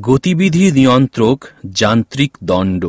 গতিবিধি নিয়ন্ত্রক যান্ত্রিক দণ্ড।